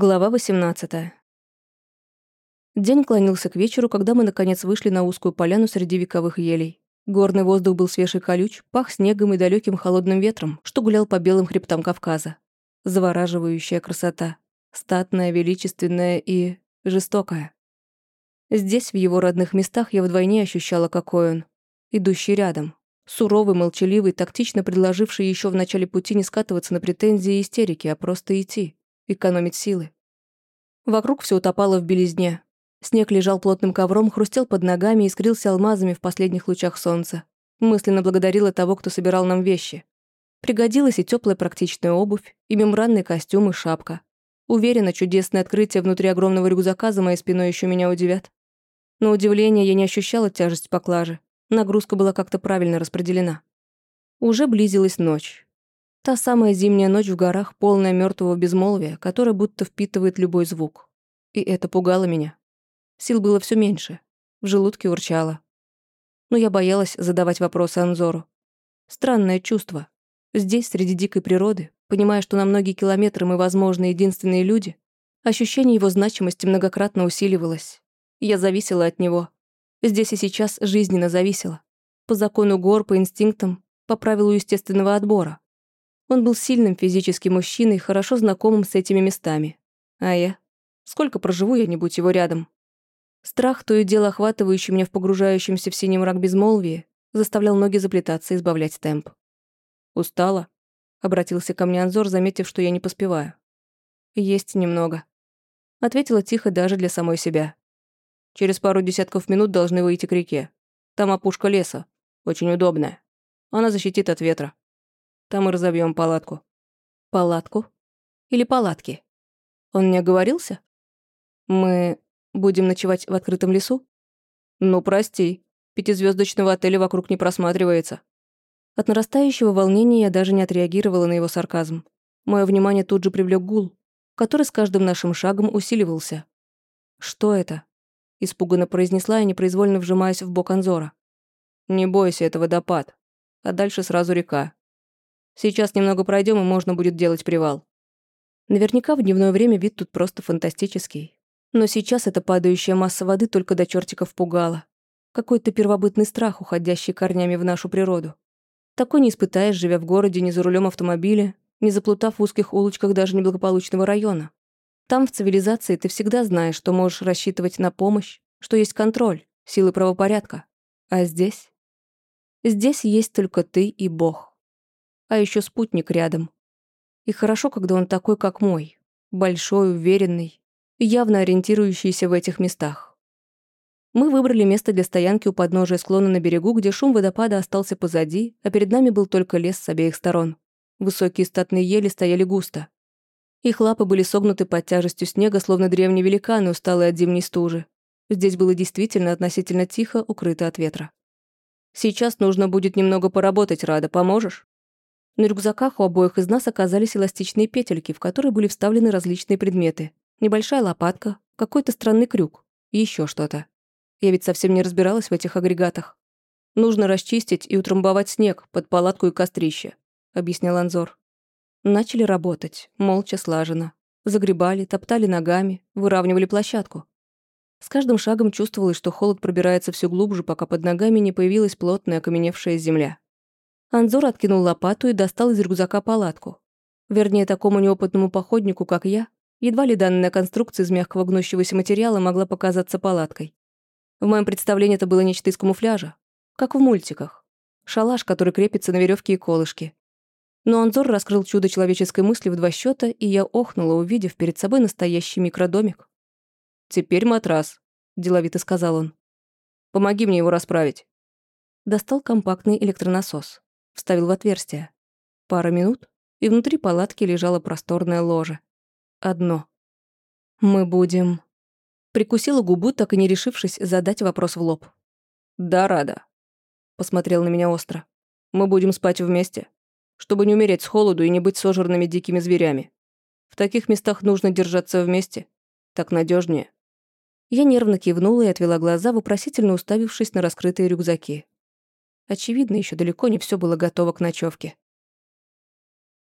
Глава 18. День клонился к вечеру, когда мы наконец вышли на узкую поляну среди вековых елей. Горный воздух был свеж и колюч, пах снегом и далеким холодным ветром, что гулял по белым хребтам Кавказа. Завораживающая красота. Статная, величественная и... жестокая. Здесь, в его родных местах, я вдвойне ощущала, какой он. Идущий рядом. Суровый, молчаливый, тактично предложивший еще в начале пути не скатываться на претензии и истерики, а просто идти экономить силы. Вокруг все утопало в белизне. Снег лежал плотным ковром, хрустел под ногами и скрылся алмазами в последних лучах солнца. Мысленно благодарила того, кто собирал нам вещи. Пригодилась и теплая практичная обувь, и мембранный костюм, и шапка. Уверена, чудесное открытие внутри огромного рюкзака за моей спиной еще меня удивят. На удивление я не ощущала тяжесть поклажи. Нагрузка была как-то правильно распределена. Уже близилась ночь. Та самая зимняя ночь в горах, полная мертвого безмолвия, которая будто впитывает любой звук. И это пугало меня. Сил было все меньше. В желудке урчало. Но я боялась задавать вопросы Анзору. Странное чувство. Здесь, среди дикой природы, понимая, что на многие километры мы, возможно, единственные люди, ощущение его значимости многократно усиливалось. Я зависела от него. Здесь и сейчас жизненно зависела. По закону гор, по инстинктам, по правилу естественного отбора. Он был сильным физическим мужчиной, хорошо знакомым с этими местами. А я? Сколько проживу я, не будь его рядом? Страх, то и дело охватывающий меня в погружающемся в синий мрак безмолвии, заставлял ноги заплетаться и сбавлять темп. «Устала?» — обратился ко мне Анзор, заметив, что я не поспеваю. «Есть немного», — ответила тихо даже для самой себя. «Через пару десятков минут должны выйти к реке. Там опушка леса. Очень удобная. Она защитит от ветра. Там и разобьем палатку». «Палатку? Или палатки?» Он не оговорился? «Мы будем ночевать в открытом лесу?» «Ну, прости. Пятизвездочного отеля вокруг не просматривается». От нарастающего волнения я даже не отреагировала на его сарказм. Мое внимание тут же привлек гул, который с каждым нашим шагом усиливался. «Что это?» — испуганно произнесла я, непроизвольно вжимаясь в бок Анзора. «Не бойся, это водопад. А дальше сразу река. Сейчас немного пройдем, и можно будет делать привал. Наверняка в дневное время вид тут просто фантастический. Но сейчас эта падающая масса воды только до чертиков пугала. Какой-то первобытный страх, уходящий корнями в нашу природу. Такой не испытаешь, живя в городе, не за рулем автомобиля, не заплутав в узких улочках даже неблагополучного района. Там, в цивилизации, ты всегда знаешь, что можешь рассчитывать на помощь, что есть контроль, силы правопорядка. А здесь? Здесь есть только ты и Бог а еще спутник рядом. И хорошо, когда он такой, как мой. Большой, уверенный, явно ориентирующийся в этих местах. Мы выбрали место для стоянки у подножия склона на берегу, где шум водопада остался позади, а перед нами был только лес с обеих сторон. Высокие статные ели стояли густо. Их лапы были согнуты под тяжестью снега, словно древние великаны, усталые от зимней стужи. Здесь было действительно относительно тихо, укрыто от ветра. «Сейчас нужно будет немного поработать, Рада, поможешь?» На рюкзаках у обоих из нас оказались эластичные петельки, в которые были вставлены различные предметы. Небольшая лопатка, какой-то странный крюк и еще что-то. Я ведь совсем не разбиралась в этих агрегатах. «Нужно расчистить и утрамбовать снег под палатку и кострище», — объяснил Анзор. Начали работать, молча, слаженно. Загребали, топтали ногами, выравнивали площадку. С каждым шагом чувствовалось, что холод пробирается все глубже, пока под ногами не появилась плотная окаменевшая земля. Анзор откинул лопату и достал из рюкзака палатку. Вернее, такому неопытному походнику, как я, едва ли данная конструкция из мягкого гнущегося материала могла показаться палаткой. В моем представлении это было нечто из камуфляжа, как в мультиках. Шалаш, который крепится на веревке и колышке. Но Анзор раскрыл чудо человеческой мысли в два счета, и я охнула, увидев перед собой настоящий микродомик. «Теперь матрас», — деловито сказал он. «Помоги мне его расправить». Достал компактный электронасос вставил в отверстие. Пара минут, и внутри палатки лежало просторное ложе. Одно. «Мы будем...» Прикусила губу, так и не решившись задать вопрос в лоб. «Да, рада», — посмотрел на меня остро. «Мы будем спать вместе, чтобы не умереть с холоду и не быть сожранными дикими зверями. В таких местах нужно держаться вместе. Так надежнее. Я нервно кивнула и отвела глаза, вопросительно уставившись на раскрытые рюкзаки. Очевидно, еще далеко не все было готово к ночевке.